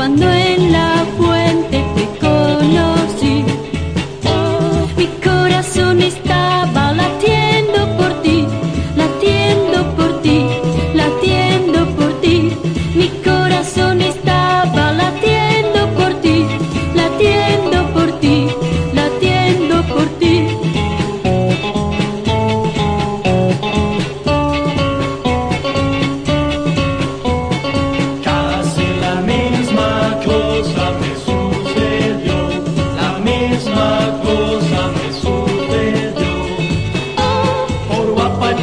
cuando en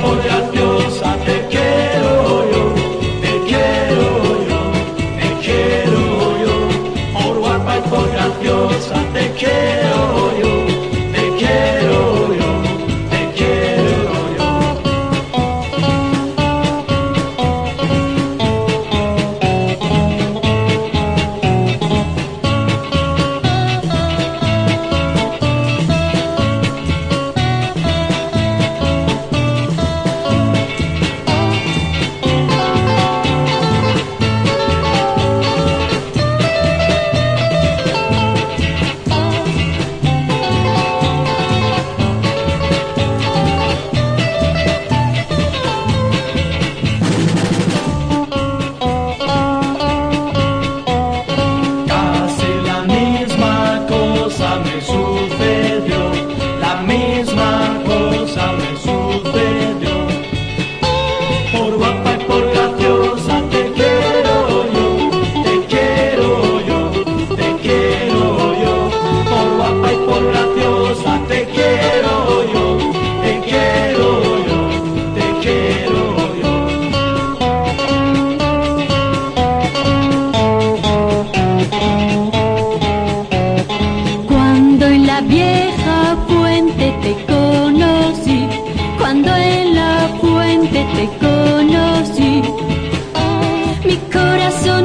Gloria te conocí, cuando en la fuente te conocí, mi corazón